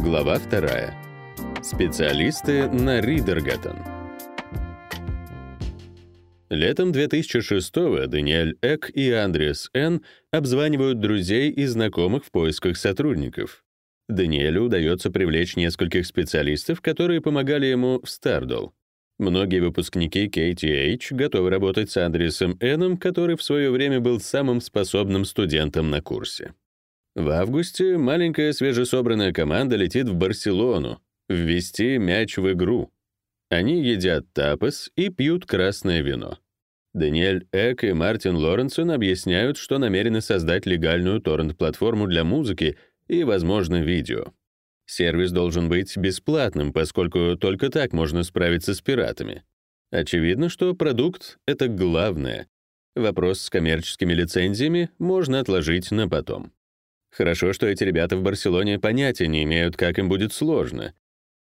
Глава 2. Специалисты на Ридергаттен. Летом 2006-го Даниэль Эк и Андреас Н. обзванивают друзей и знакомых в поисках сотрудников. Даниэлю удается привлечь нескольких специалистов, которые помогали ему в Стардол. Многие выпускники KTH готовы работать с Андреасом Эном, который в свое время был самым способным студентом на курсе. В августе маленькая свежесобранная команда летит в Барселону, ввести мяч в игру. Они едят тапос и пьют красное вино. Даниэль Эк и Мартин Лоренсон объясняют, что намерены создать легальную торрент-платформу для музыки и, возможно, видео. Сервис должен быть бесплатным, поскольку только так можно справиться с пиратами. Очевидно, что продукт — это главное. Вопрос с коммерческими лицензиями можно отложить на потом. Хорошо, что эти ребята в Барселоне понятия не имеют, как им будет сложно.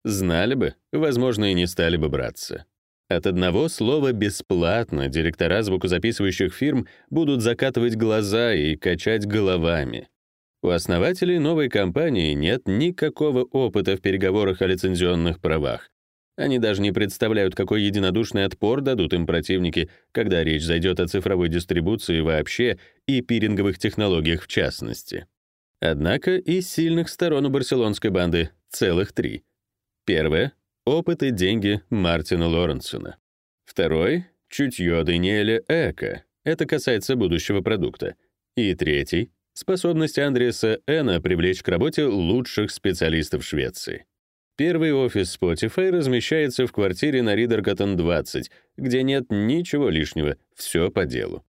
Знали бы, возможно, и не стали бы браться. От одного слова «бесплатно» директора звукозаписывающих фирм будут закатывать глаза и качать головами. У основателей новой компании нет никакого опыта в переговорах о лицензионных правах. Они даже не представляют, какой единодушный отпор дадут им противники, когда речь зайдет о цифровой дистрибуции вообще и пиринговых технологиях в частности. Однако и сильных сторон у барселонской банды целых три. Первое — опыт и деньги Мартина Лоренсона. Второй — чутье Даниэля Эка. Это касается будущего продукта. И третий — способность Андреаса Эна привлечь к работе лучших специалистов Швеции. Первый офис Spotify размещается в квартире на Ридергаттен 20, где нет ничего лишнего, все по делу.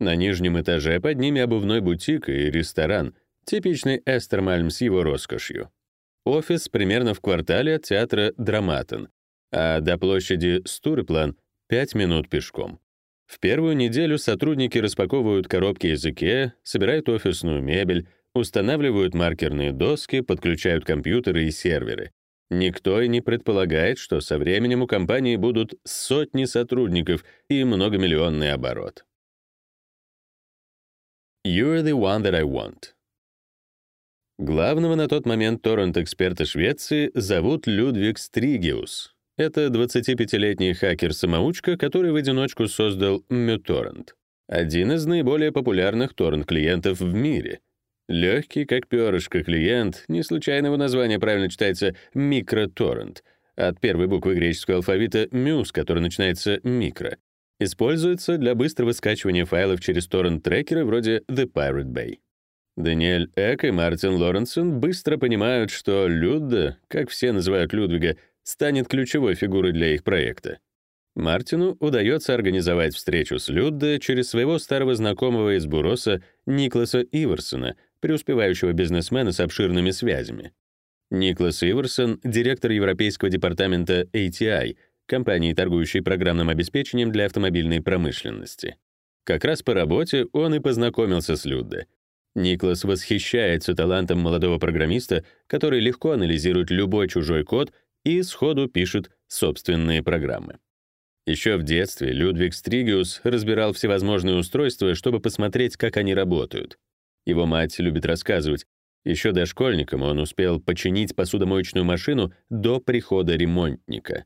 На нижнем этаже под ними обувной бутик и ресторан — Типичный Эстермальм с его роскошью. Офис примерно в квартале от театра Драматен, а до площади Стуреплан — 5 минут пешком. В первую неделю сотрудники распаковывают коробки из IKEA, собирают офисную мебель, устанавливают маркерные доски, подключают компьютеры и серверы. Никто и не предполагает, что со временем у компании будут сотни сотрудников и многомиллионный оборот. You're the one that I want. Главного на тот момент торрент-эксперта Швеции зовут Людвиг Стригиус. Это 25-летний хакер-самоучка, который в одиночку создал MuTorrent, один из наиболее популярных торрент-клиентов в мире. Легкий, как перышко, клиент, не случайно его название правильно читается микроторрент, от первой буквы греческого алфавита «мюс», который начинается «микро», используется для быстрого скачивания файлов через торрент-трекеры вроде The Pirate Bay. Даниэль Эк и Мартин Лоренсон быстро понимают, что Людда, как все называют Людвига, станет ключевой фигурой для их проекта. Мартину удается организовать встречу с Людда через своего старого знакомого из Буроса Никласа Иверсона, преуспевающего бизнесмена с обширными связями. Никлас Иверсон — директор европейского департамента ATI, компании, торгующей программным обеспечением для автомобильной промышленности. Как раз по работе он и познакомился с Людде — Никлас восхищается талантом молодого программиста, который легко анализирует любой чужой код и сходу пишет собственные программы. Еще в детстве Людвиг Стригиус разбирал всевозможные устройства, чтобы посмотреть, как они работают. Его мать любит рассказывать. Еще дошкольником он успел починить посудомоечную машину до прихода ремонтника.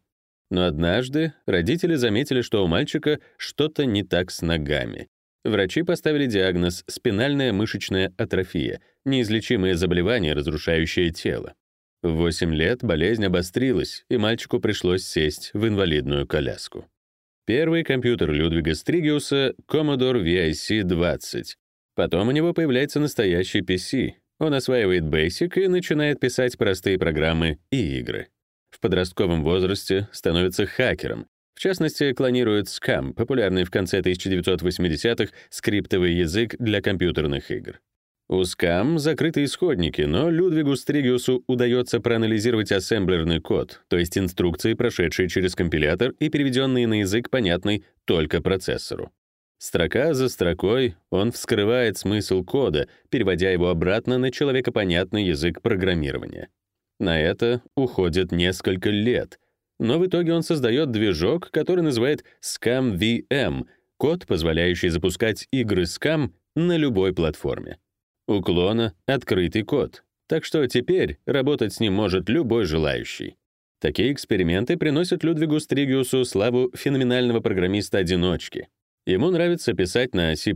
Но однажды родители заметили, что у мальчика что-то не так с ногами. Врачи поставили диагноз спинальная мышечная атрофия, неизлечимое заболевание, разрушающее тело. В 8 лет болезнь обострилась, и мальчику пришлось сесть в инвалидную коляску. Первый компьютер Людвига Стригиуса — Commodore VIC-20. Потом у него появляется настоящий PC. Он осваивает Basic и начинает писать простые программы и игры. В подростковом возрасте становится хакером, в частности, клонирует Scam, популярный в конце 1980-х скриптовый язык для компьютерных игр. У Scam закрыты исходники, но Людвигу Стригиусу удается проанализировать ассемблерный код, то есть инструкции, прошедшие через компилятор и переведенные на язык, понятный только процессору. Строка за строкой он вскрывает смысл кода, переводя его обратно на человекопонятный язык программирования. На это уходит несколько лет, но в итоге он создает движок, который называет ScamVM, код, позволяющий запускать игры Scam на любой платформе. У клона — открытый код, так что теперь работать с ним может любой желающий. Такие эксперименты приносят Людвигу Стригиусу славу феноменального программиста-одиночки. Ему нравится писать на C++,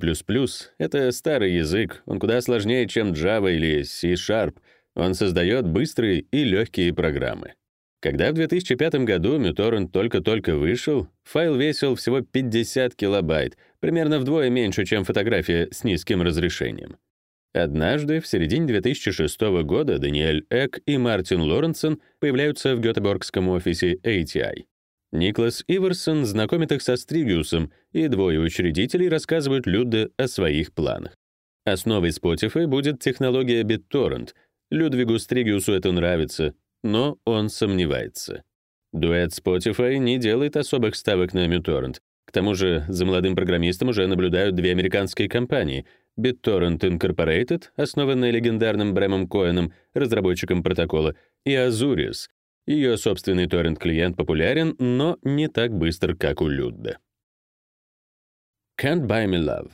это старый язык, он куда сложнее, чем Java или C-Sharp. Он создает быстрые и легкие программы. Когда в 2005 году MuTorrent только-только вышел, файл весил всего 50 килобайт, примерно вдвое меньше, чем фотография с низким разрешением. Однажды, в середине 2006 года, Даниэль Эк и Мартин Лоренсон появляются в гетеборгском офисе ATI. Никлас Иверсон знакомит их со Стригиусом, и двое учредителей рассказывают Люде о своих планах. Основой Spotify будет технология BitTorrent. Людвигу Стригиусу это нравится, но он сомневается. Дуэт Spotify не делает особых ставок на MuTorrent. К тому же за молодым программистом уже наблюдают две американские компании — BitTorrent Incorporated, основанная легендарным Брэмом Коэном, разработчиком протокола, и Azurius, ее собственный торрент-клиент популярен, но не так быстро, как у Людда. Can't Buy Me Love.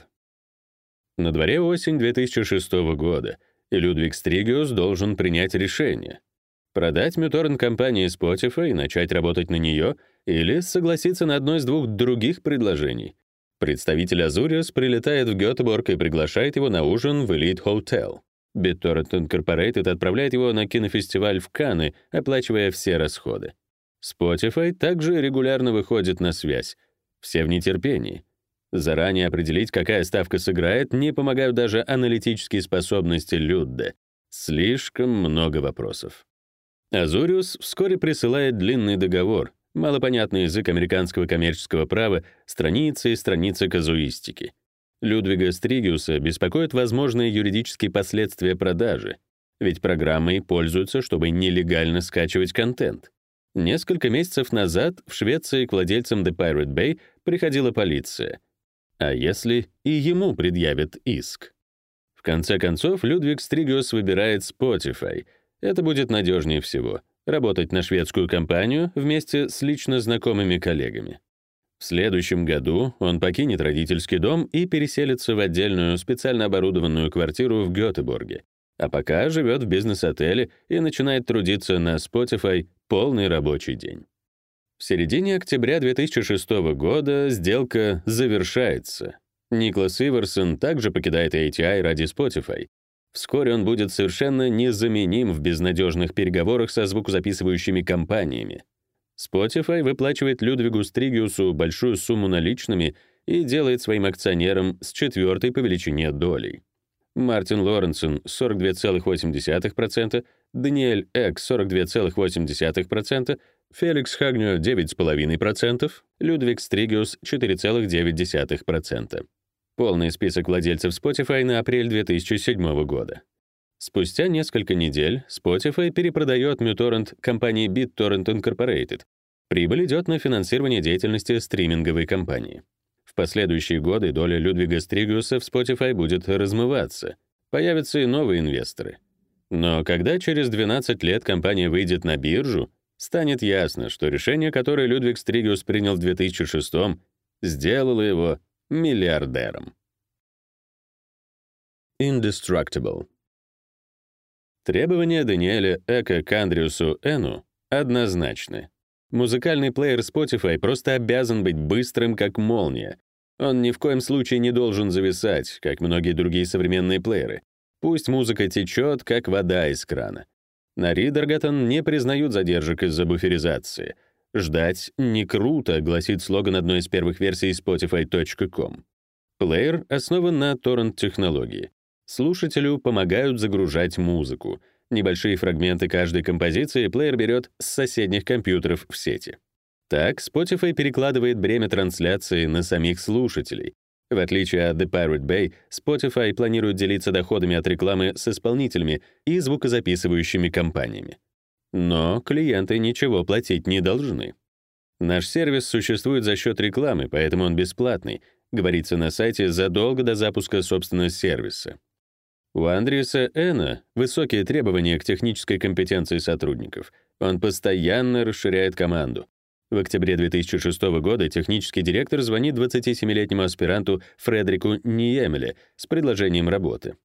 На дворе осень 2006 года, и Людвиг Стригиус должен принять решение — продать мюторрент компании Spotify и начать работать на нее, или согласиться на одно из двух других предложений. Представитель Azurius прилетает в Гётеборг и приглашает его на ужин в Elite Hotel. BitTorrent Incorporated отправляет его на кинофестиваль в Канны, оплачивая все расходы. Spotify также регулярно выходит на связь. Все в нетерпении. Заранее определить, какая ставка сыграет, не помогают даже аналитические способности Людда. Слишком много вопросов. Азуриус вскоре присылает длинный договор, малопонятный язык американского коммерческого права, страницы и страницы казуистики. Людвига Стригиуса беспокоят возможные юридические последствия продажи, ведь программой пользуются, чтобы нелегально скачивать контент. Несколько месяцев назад в Швеции к владельцам The Pirate Bay приходила полиция. А если и ему предъявят иск? В конце концов, Людвиг Стригиус выбирает Spotify. Это будет надежнее всего — работать на шведскую компанию вместе с лично знакомыми коллегами. В следующем году он покинет родительский дом и переселится в отдельную специально оборудованную квартиру в Гётеборге, а пока живет в бизнес-отеле и начинает трудиться на Spotify полный рабочий день. В середине октября 2006 года сделка завершается. Никлас Иверсон также покидает ATI ради Spotify. Вскоре он будет совершенно незаменим в безнадежных переговорах со звукозаписывающими компаниями. Spotify выплачивает Людвигу Стригиусу большую сумму наличными и делает своим акционером с четвертой по величине долей. Мартин Лоренсон 42,8%, Даниэль Эк 42,8%, Феликс Хагню 9,5%, Людвиг Стригиус 4,9%. Полный список владельцев Spotify на апрель 2007 года. Спустя несколько недель Spotify перепродает MuTorrent компании BitTorrent Incorporated. Прибыль идет на финансирование деятельности стриминговой компании. В последующие годы доля Людвига Стригиуса в Spotify будет размываться. Появятся и новые инвесторы. Но когда через 12 лет компания выйдет на биржу, станет ясно, что решение, которое Людвиг Стригиус принял в 2006 сделало его миллиардером. Indestructible Требования Даниэля Эка к Андриусу Эну однозначны. Музыкальный плеер Spotify просто обязан быть быстрым, как молния. Он ни в коем случае не должен зависать, как многие другие современные плееры. Пусть музыка течет, как вода из крана. На Ридергатон не признают задержек из-за буферизации. «Ждать не круто», — гласит слоган одной из первых версий Spotify.com. Плеер основан на торрент-технологии. Слушателю помогают загружать музыку. Небольшие фрагменты каждой композиции плеер берет с соседних компьютеров в сети. Так, Spotify перекладывает бремя трансляции на самих слушателей. В отличие от The Pirate Bay, Spotify планирует делиться доходами от рекламы с исполнителями и звукозаписывающими компаниями. Но клиенты ничего платить не должны. Наш сервис существует за счет рекламы, поэтому он бесплатный, говорится на сайте задолго до запуска собственного сервиса. У Андреаса Эна высокие требования к технической компетенции сотрудников. Он постоянно расширяет команду. В октябре 2006 года технический директор звонит 27-летнему аспиранту Фредерику Ниемеле с предложением работы.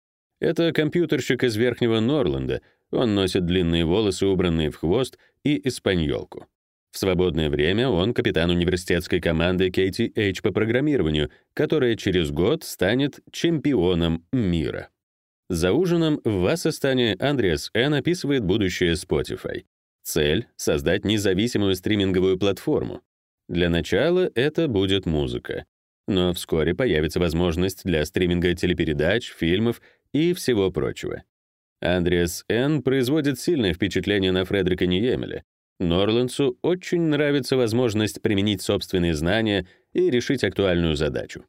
Это компьютерщик из Верхнего Норланда. Он носит длинные волосы, убранные в хвост, и испаньолку. В свободное время он капитан университетской команды KTH по программированию, которая через год станет чемпионом мира. За ужином в Вассастане Андреас Н. описывает будущее Spotify. Цель — создать независимую стриминговую платформу. Для начала это будет музыка. Но вскоре появится возможность для стриминга телепередач, фильмов и всего прочего. Андреас Н. производит сильное впечатление на Фредерика Ниемеля. Норландсу очень нравится возможность применить собственные знания и решить актуальную задачу.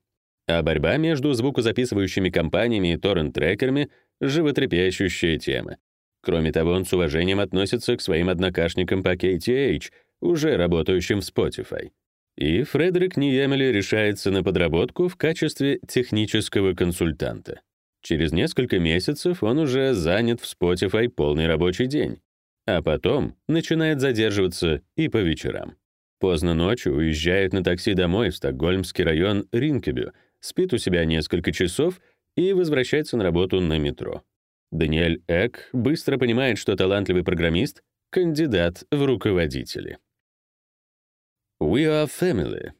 А борьба между звукозаписывающими компаниями и торрент-трекерами — животрепещущая тема. Кроме того, он с уважением относится к своим однокашникам по KTH, уже работающим в Spotify. И Фредерик Ниемели решается на подработку в качестве технического консультанта. Через несколько месяцев он уже занят в Spotify полный рабочий день, а потом начинает задерживаться и по вечерам. Поздно ночью уезжает на такси домой в стокгольмский район Ринкебю, спит у себя несколько часов и возвращается на работу на метро. Даниэль Эк быстро понимает, что талантливый программист — кандидат в руководители. We are family.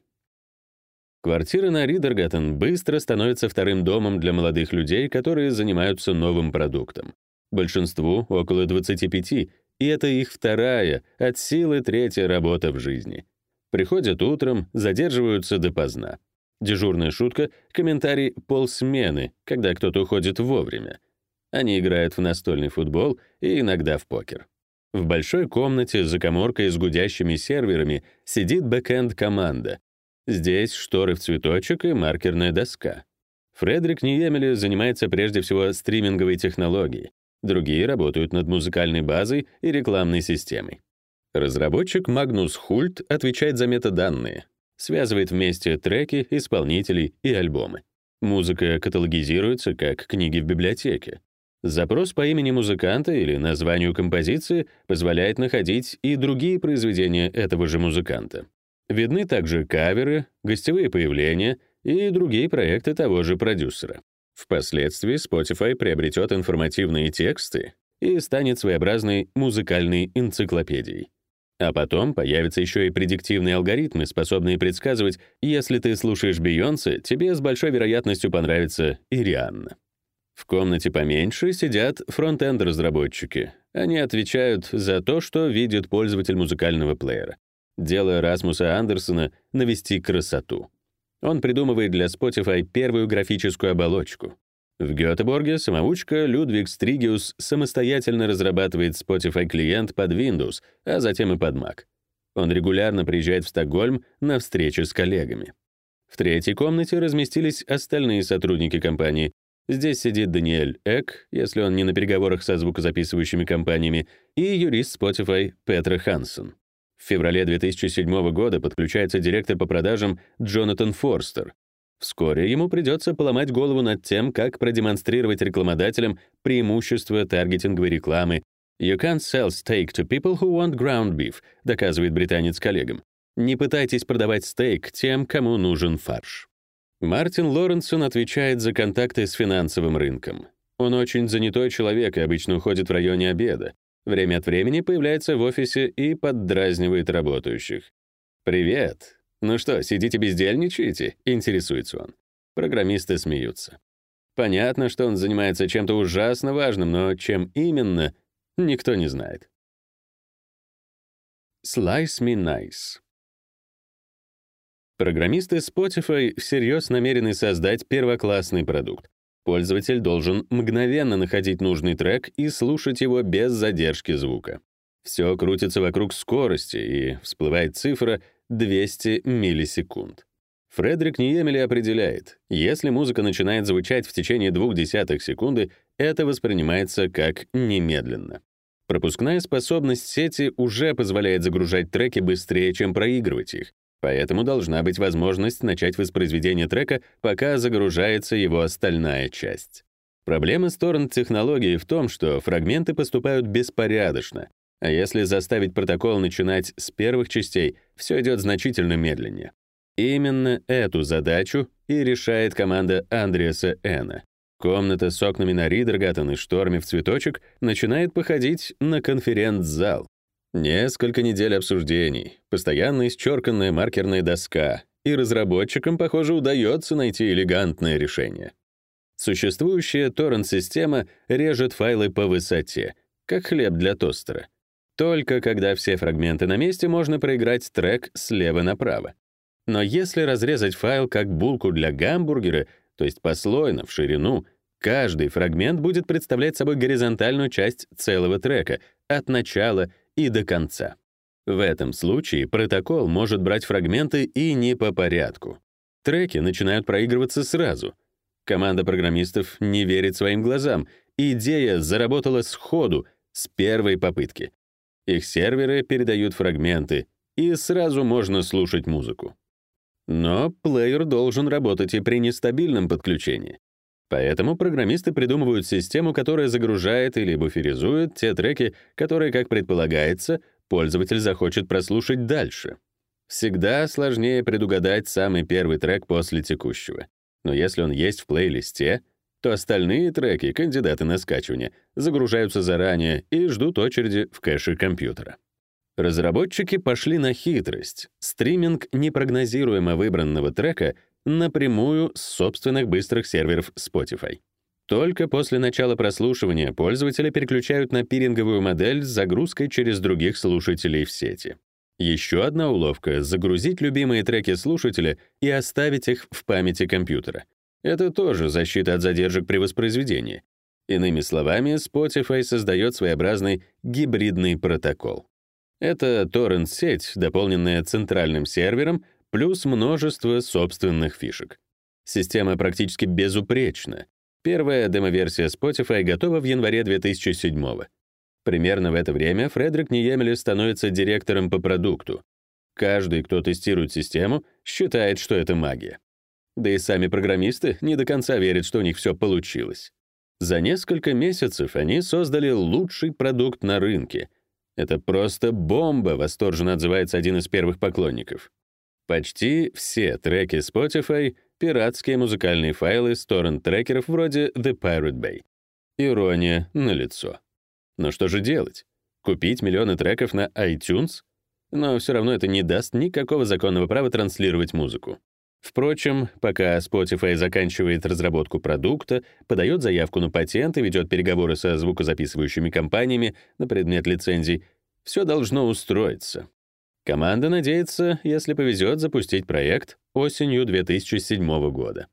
Квартира на Ридергаттен быстро становится вторым домом для молодых людей, которые занимаются новым продуктом. Большинству около 25, и это их вторая, от силы третья работа в жизни. Приходят утром, задерживаются допоздна. Дежурная шутка — комментарий полсмены, когда кто-то уходит вовремя. Они играют в настольный футбол и иногда в покер. В большой комнате за коморкой с гудящими серверами сидит бэкэнд-команда. Здесь шторы в цветочек и маркерная доска. Фредерик Ниемели занимается прежде всего стриминговой технологией. Другие работают над музыкальной базой и рекламной системой. Разработчик Магнус Хульт отвечает за метаданные, связывает вместе треки, исполнителей и альбомы. Музыка каталогизируется как книги в библиотеке. Запрос по имени музыканта или названию композиции позволяет находить и другие произведения этого же музыканта. Видны также каверы, гостевые появления и другие проекты того же продюсера. Впоследствии Spotify приобретет информативные тексты и станет своеобразной музыкальной энциклопедией. А потом появятся еще и предиктивные алгоритмы, способные предсказывать, если ты слушаешь Бейонсе, тебе с большой вероятностью понравится и Рианна. В комнате поменьше сидят фронт-энд-разработчики. Они отвечают за то, что видит пользователь музыкального плеера. Дело Расмуса Андерсона — навести красоту. Он придумывает для Spotify первую графическую оболочку. В Гётеборге самоучка Людвиг Стригиус самостоятельно разрабатывает Spotify-клиент под Windows, а затем и под Mac. Он регулярно приезжает в Стокгольм на встречи с коллегами. В третьей комнате разместились остальные сотрудники компании, Здесь сидит Даниэль Эк, если он не на переговорах со звукозаписывающими компаниями, и юрист Spotify Петра Хансен. В феврале 2007 года подключается директор по продажам Джонатан Форстер. Вскоре ему придется поломать голову над тем, как продемонстрировать рекламодателям преимущества таргетинговой рекламы. «You can't sell steak to people who want ground beef», доказывает британец коллегам. Не пытайтесь продавать стейк тем, кому нужен фарш. Мартин Лоренсон отвечает за контакты с финансовым рынком. Он очень занятой человек и обычно уходит в районе обеда. Время от времени появляется в офисе и поддразнивает работающих. «Привет. Ну что, сидите бездельничаете?» — интересуется он. Программисты смеются. Понятно, что он занимается чем-то ужасно важным, но чем именно, никто не знает. Slice Me Nice Программисты Spotify всерьез намерены создать первоклассный продукт. Пользователь должен мгновенно находить нужный трек и слушать его без задержки звука. Все крутится вокруг скорости, и всплывает цифра 200 миллисекунд. Фредерик Ниемели определяет, если музыка начинает звучать в течение двух десятых секунды, это воспринимается как немедленно. Пропускная способность сети уже позволяет загружать треки быстрее, чем проигрывать их, Поэтому должна быть возможность начать воспроизведение трека, пока загружается его остальная часть. Проблема сторон технологии в том, что фрагменты поступают беспорядочно, а если заставить протокол начинать с первых частей, все идет значительно медленнее. Именно эту задачу и решает команда Андреаса Эна. Комната с окнами на Ридергаттен и шторами в цветочек начинает походить на конференц-зал. Несколько недель обсуждений, постоянно исчерканная маркерная доска, и разработчикам, похоже, удается найти элегантное решение. Существующая торрент-система режет файлы по высоте, как хлеб для тостера. Только когда все фрагменты на месте, можно проиграть трек слева направо. Но если разрезать файл как булку для гамбургера, то есть послойно, в ширину, каждый фрагмент будет представлять собой горизонтальную часть целого трека, от начала и до конца. В этом случае протокол может брать фрагменты и не по порядку. Треки начинают проигрываться сразу. Команда программистов не верит своим глазам. Идея заработала сходу, с первой попытки. Их серверы передают фрагменты, и сразу можно слушать музыку. Но плеер должен работать и при нестабильном подключении. Поэтому программисты придумывают систему, которая загружает или буферизует те треки, которые, как предполагается, пользователь захочет прослушать дальше. Всегда сложнее предугадать самый первый трек после текущего. Но если он есть в плейлисте, то остальные треки, кандидаты на скачивание, загружаются заранее и ждут очереди в кэше компьютера. Разработчики пошли на хитрость. Стриминг непрогнозируемо выбранного трека напрямую с собственных быстрых серверов Spotify. Только после начала прослушивания пользователи переключают на пиринговую модель с загрузкой через других слушателей в сети. Еще одна уловка — загрузить любимые треки слушателя и оставить их в памяти компьютера. Это тоже защита от задержек при воспроизведении. Иными словами, Spotify создает своеобразный гибридный протокол. Это торрент-сеть, дополненная центральным сервером, плюс множество собственных фишек. Система практически безупречна. Первая демо-версия Spotify готова в январе 2007 -го. Примерно в это время Фредерик Ниемеле становится директором по продукту. Каждый, кто тестирует систему, считает, что это магия. Да и сами программисты не до конца верят, что у них все получилось. За несколько месяцев они создали лучший продукт на рынке — это просто бомба, восторженно отзывается один из первых поклонников. Почти все треки Spotify — пиратские музыкальные файлы с торрент-трекеров вроде The Pirate Bay. Ирония на лицо. Но что же делать? Купить миллионы треков на iTunes? Но все равно это не даст никакого законного права транслировать музыку. Впрочем, пока Spotify заканчивает разработку продукта, подает заявку на патент и ведет переговоры со звукозаписывающими компаниями на предмет лицензий, все должно устроиться. Команда надеется, если повезет, запустить проект осенью 2007 года.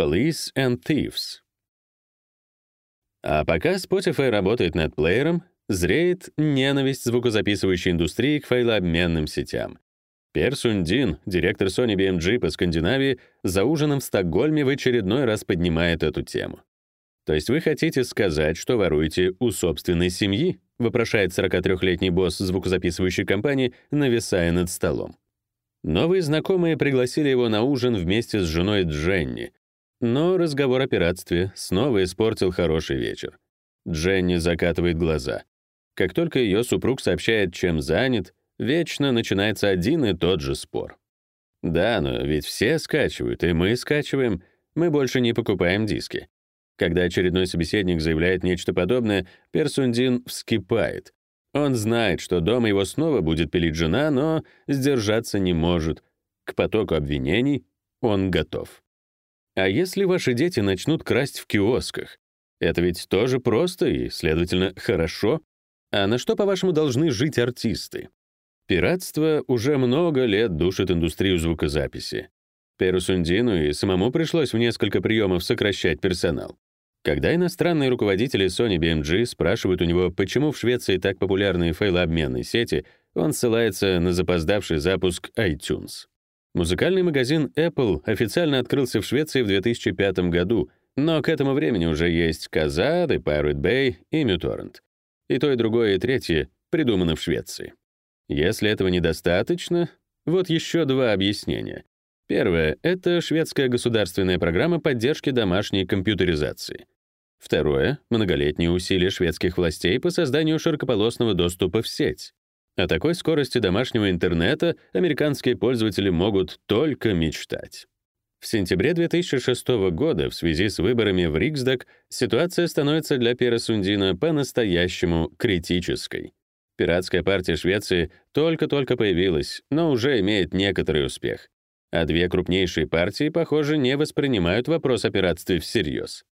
Police and Thieves. А пока Spotify работает над плеером, зреет ненависть звукозаписывающей индустрии к файлообменным сетям. Пер Сундин, директор Sony BMG по Скандинавии, за ужином в Стокгольме в очередной раз поднимает эту тему. То есть вы хотите сказать, что воруете у собственной семьи? вопрошает 43-летний босс звукозаписывающей компании, нависая над столом. Новые знакомые пригласили его на ужин вместе с женой Дженни. Но разговор о пиратстве снова испортил хороший вечер. Дженни закатывает глаза. Как только ее супруг сообщает, чем занят, Вечно начинается один и тот же спор. Да, но ведь все скачивают, и мы скачиваем. Мы больше не покупаем диски. Когда очередной собеседник заявляет нечто подобное, Персундин вскипает. Он знает, что дома его снова будет пилить жена, но сдержаться не может. К потоку обвинений он готов. А если ваши дети начнут красть в киосках? Это ведь тоже просто и, следовательно, хорошо. А на что, по-вашему, должны жить артисты? Пиратство уже много лет душит индустрию звукозаписи. Перу Сундину и самому пришлось в несколько приемов сокращать персонал. Когда иностранные руководители Sony BMG спрашивают у него, почему в Швеции так популярны файлообменные сети, он ссылается на запоздавший запуск iTunes. Музыкальный магазин Apple официально открылся в Швеции в 2005 году, но к этому времени уже есть Kazaa, Pirate Bay и MuTorrent. И то, и другое, и третье придумано в Швеции. Если этого недостаточно, вот еще два объяснения. Первое — это шведская государственная программа поддержки домашней компьютеризации. Второе — многолетние усилия шведских властей по созданию широкополосного доступа в сеть. О такой скорости домашнего интернета американские пользователи могут только мечтать. В сентябре 2006 года в связи с выборами в Риксдаг ситуация становится для Пера Сундина по-настоящему критической. Пиратская партия Швеции только-только появилась, но уже имеет некоторый успех. А две крупнейшие партии, похоже, не воспринимают вопрос о пиратстве всерьез.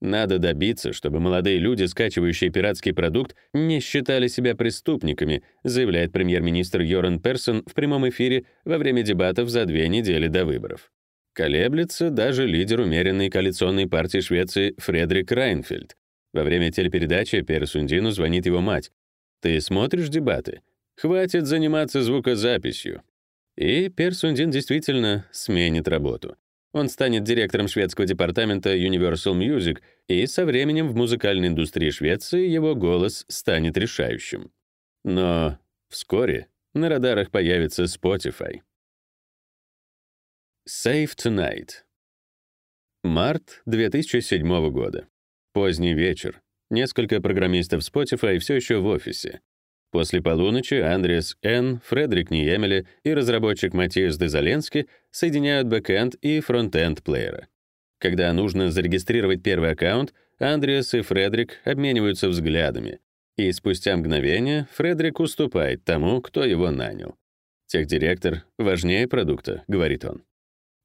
Надо добиться, чтобы молодые люди, скачивающие пиратский продукт, не считали себя преступниками, заявляет премьер-министр Йоран Персон в прямом эфире во время дебатов за две недели до выборов. Колеблется даже лидер умеренной коалиционной партии Швеции Фредерик Райнфельд. Во время телепередачи Персундину звонит его мать. «Ты смотришь дебаты? Хватит заниматься звукозаписью». И Персундин действительно сменит работу. Он станет директором шведского департамента Universal Music, и со временем в музыкальной индустрии Швеции его голос станет решающим. Но вскоре на радарах появится Spotify. Save Tonight. Март 2007 года. Поздний вечер. Несколько программистов Spotify все еще в офисе. После полуночи Андреас Н., Фредерик Ниемеле и разработчик Матиас Дезаленски соединяют бэкэнд и фронтенд плеера. Когда нужно зарегистрировать первый аккаунт, Андреас и Фредерик обмениваются взглядами. И спустя мгновение Фредерик уступает тому, кто его нанял. «Техдиректор важнее продукта», — говорит он.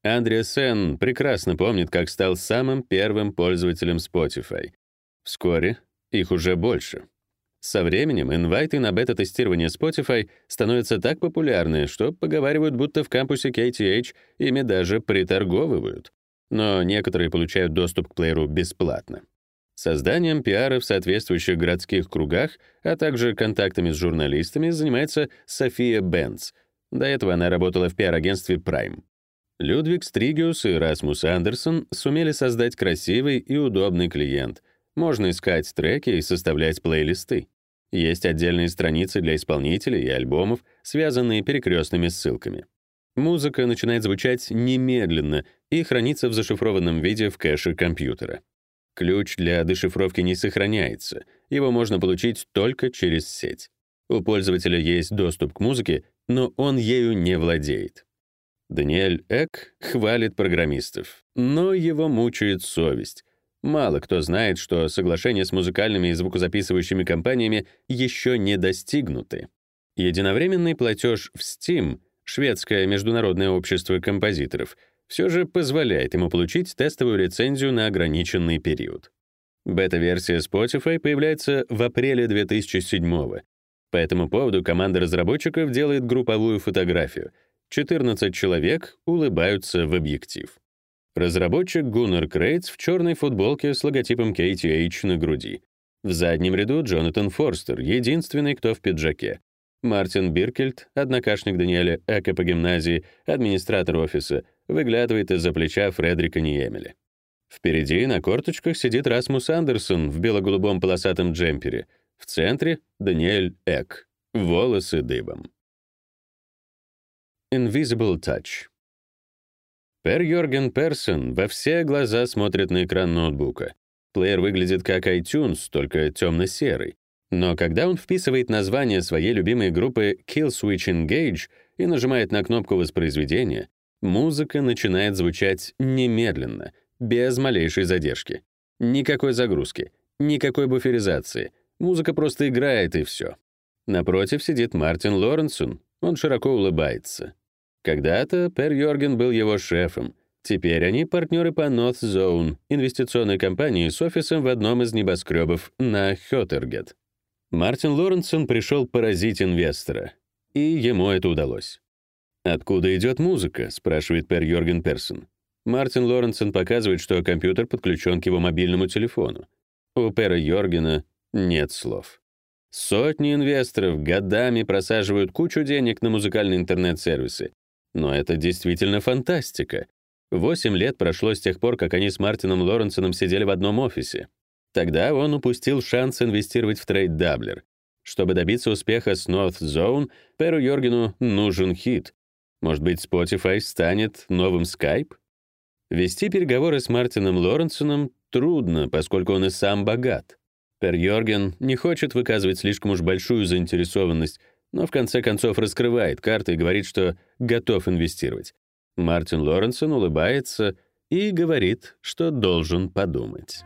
Андреас Н. прекрасно помнит, как стал самым первым пользователем Spotify. Вскоре их уже больше. Со временем инвайты на бета-тестирование Spotify становятся так популярны, что поговаривают, будто в кампусе KTH ими даже приторговывают. Но некоторые получают доступ к плееру бесплатно. Созданием пиара в соответствующих городских кругах, а также контактами с журналистами занимается София Бенц. До этого она работала в пиар-агентстве Prime. Людвиг Стригиус и Расмус Андерсон сумели создать красивый и удобный клиент, можно искать треки и составлять плейлисты. Есть отдельные страницы для исполнителей и альбомов, связанные перекрестными ссылками. Музыка начинает звучать немедленно и хранится в зашифрованном виде в кэше компьютера. Ключ для дешифровки не сохраняется, его можно получить только через сеть. У пользователя есть доступ к музыке, но он ею не владеет. Даниэль Эк хвалит программистов, но его мучает совесть. Мало кто знает, что соглашения с музыкальными и звукозаписывающими компаниями еще не достигнуты. Единовременный платеж в Steam, шведское международное общество композиторов, все же позволяет ему получить тестовую лицензию на ограниченный период. Бета-версия Spotify появляется в апреле 2007 -го. По этому поводу команда разработчиков делает групповую фотографию. 14 человек улыбаются в объектив. Разработчик Гуннер Крейтс в черной футболке с логотипом KTH на груди. В заднем ряду Джонатан Форстер, единственный, кто в пиджаке. Мартин Биркельт, однокашник Даниэля Эка по гимназии, администратор офиса, выглядывает из-за плеча Фредерика Ниемеля. Впереди на корточках сидит Расмус Андерсон в бело-голубом полосатом джемпере. В центре — Даниэль Эк. Волосы дыбом. Invisible Touch. Пер Йорген Персон во все глаза смотрит на экран ноутбука. Плеер выглядит как iTunes, только темно-серый. Но когда он вписывает название своей любимой группы Kill Switch Engage и нажимает на кнопку воспроизведения, музыка начинает звучать немедленно, без малейшей задержки. Никакой загрузки, никакой буферизации. Музыка просто играет, и все. Напротив сидит Мартин Лоренсон. Он широко улыбается. Когда-то Пер Йорген был его шефом. Теперь они партнеры по North Zone, инвестиционной компании с офисом в одном из небоскребов на Хётергет. Мартин Лоренсон пришел поразить инвестора, и ему это удалось. «Откуда идет музыка?» — спрашивает Пер Йорген Персон. Мартин Лоренсон показывает, что компьютер подключен к его мобильному телефону. У Пера Йоргена нет слов. Сотни инвесторов годами просаживают кучу денег на музыкальные интернет-сервисы, но это действительно фантастика. Восемь лет прошло с тех пор, как они с Мартином Лоренсоном сидели в одном офисе. Тогда он упустил шанс инвестировать в TradeDoubler. Чтобы добиться успеха с Northzone, Перу Йоргену нужен хит. Может быть, Spotify станет новым Skype? Вести переговоры с Мартином Лоренсоном трудно, поскольку он и сам богат. Пер Йорген не хочет выказывать слишком уж большую заинтересованность но в конце концов раскрывает карты и говорит, что готов инвестировать. Мартин Лоренсон улыбается и говорит, что должен подумать.